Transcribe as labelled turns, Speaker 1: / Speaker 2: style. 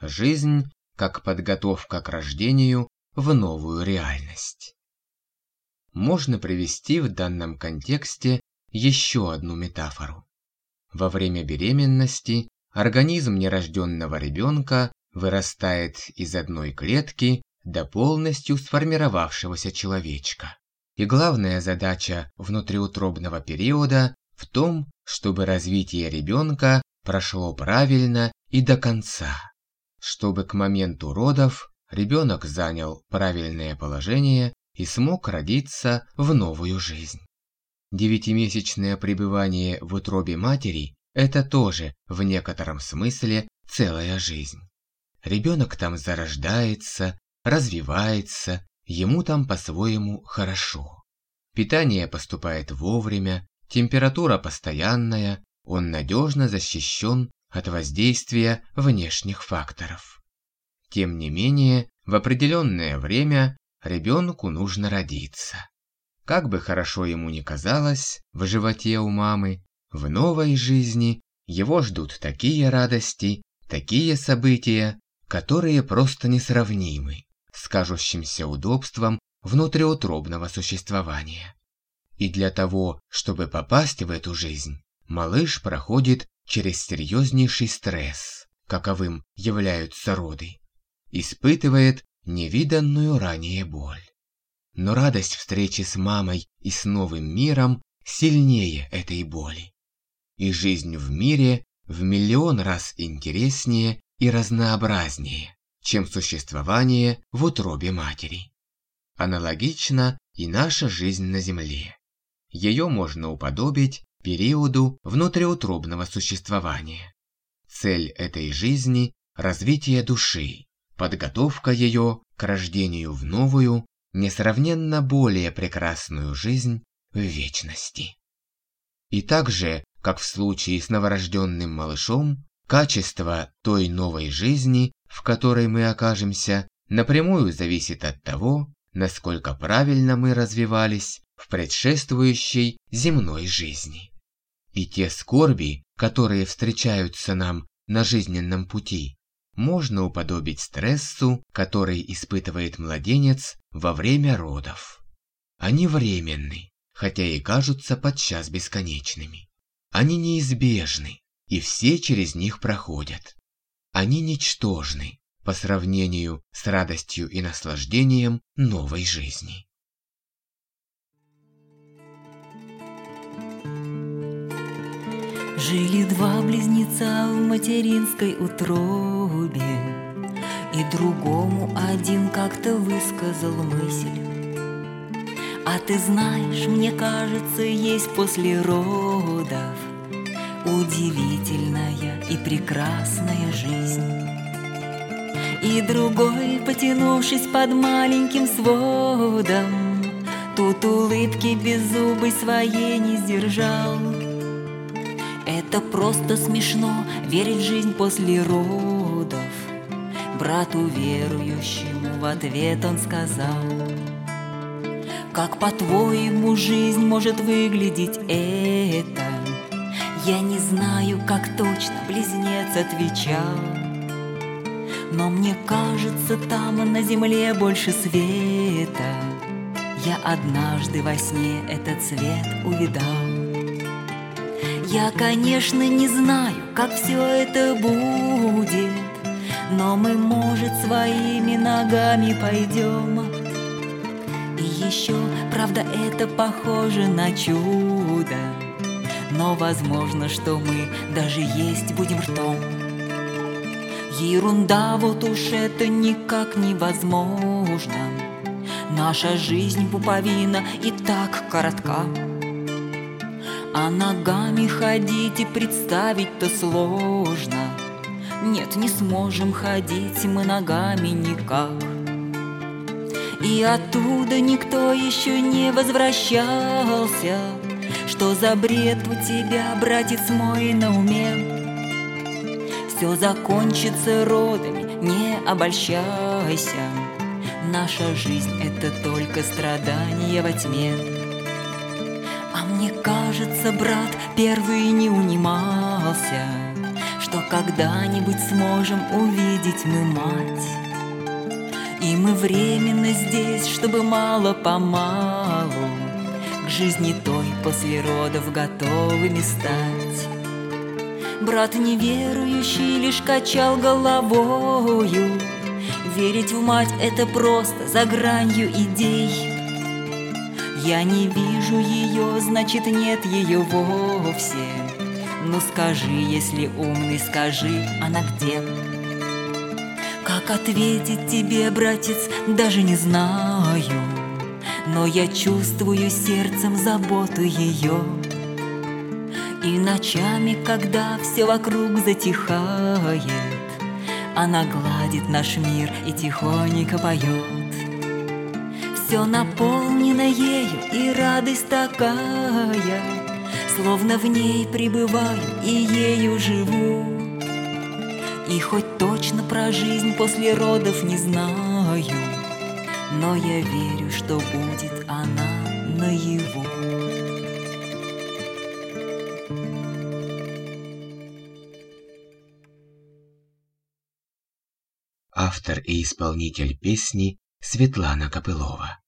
Speaker 1: Жизнь как подготовка к рождению в новую реальность. Можно привести в данном контексте еще одну метафору. Во время беременности организм нерожденного ребенка вырастает из одной клетки до полностью сформировавшегося человечка. И главная задача внутриутробного периода в том, чтобы развитие ребенка прошло правильно и до конца, чтобы к моменту родов ребенок занял правильное положение и смог родиться в новую жизнь. Девятимесячное пребывание в утробе матери – это тоже в некотором смысле целая жизнь. Ребенок там зарождается, развивается, ему там по-своему хорошо. Питание поступает вовремя, температура постоянная, он надежно защищен от воздействия внешних факторов. Тем не менее, в определенное время ребенку нужно родиться. Как бы хорошо ему ни казалось в животе у мамы, в новой жизни его ждут такие радости, такие события, которые просто несравнимы с кажущимся удобством внутриутробного существования. И для того, чтобы попасть в эту жизнь, малыш проходит через серьезнейший стресс, каковым являются роды, испытывает невиданную ранее боль. Но радость встречи с мамой и с новым миром сильнее этой боли. И жизнь в мире в миллион раз интереснее и разнообразнее, чем существование в утробе матери. Аналогично и наша жизнь на Земле. Ее можно уподобить периоду внутриутробного существования. Цель этой жизни – развитие души, подготовка ее к рождению в новую, несравненно более прекрасную жизнь в вечности. И так же, как в случае с новорожденным малышом, качество той новой жизни, в которой мы окажемся, напрямую зависит от того, насколько правильно мы развивались в предшествующей земной жизни. И те скорби, которые встречаются нам на жизненном пути, можно уподобить стрессу, который испытывает младенец во время родов. Они временны, хотя и кажутся подчас бесконечными. Они неизбежны, и все через них проходят. Они ничтожны по сравнению с радостью и наслаждением новой жизни.
Speaker 2: Жили два близнеца в материнской утробе, И другому один как-то высказал мысль. А ты знаешь, мне кажется, есть после родов Удивительная и прекрасная жизнь. И другой, потянувшись под маленьким сводом, Тут улыбки беззубой своей не сдержал — это просто смешно верить в жизнь после родов. Брату верующему в ответ он сказал, Как по-твоему жизнь может выглядеть это? Я не знаю, как точно близнец отвечал. Но мне кажется, там на земле больше света. Я однажды во сне этот цвет увидал. Я, конечно, не знаю, как все это будет, Но мы, может, своими ногами пойдем. И еще, правда, это похоже на чудо, Но возможно, что мы даже есть будем ртом. Ерунда, вот уж это никак невозможно. Наша жизнь пуповина и так коротка. А ногами ходить и представить-то сложно. Нет, не сможем ходить мы ногами никак. И оттуда никто еще не возвращался. Что за бред у тебя, братец мой, на уме? Все закончится родами, не обольщайся. Наша жизнь — это только страдания во тьме кажется, брат первый не унимался, Что когда-нибудь сможем увидеть мы мать. И мы временно здесь, чтобы мало-помалу К жизни той после родов готовыми стать. Брат неверующий лишь качал головою. Верить в мать — это просто за гранью идей Я не вижу ее, значит нет ее вовсе Ну скажи, если умный, скажи, она где? Как ответить тебе, братец, даже не знаю Но я чувствую сердцем заботу ее И ночами, когда все вокруг затихает она гладит наш мир и тихонько поет. Все наполнено ею, и радость такая, Словно в ней пребываю и ею живу. И хоть точно про жизнь после родов не знаю, Но я верю, что будет она наяву.
Speaker 1: автор и исполнитель песни Светлана Копылова.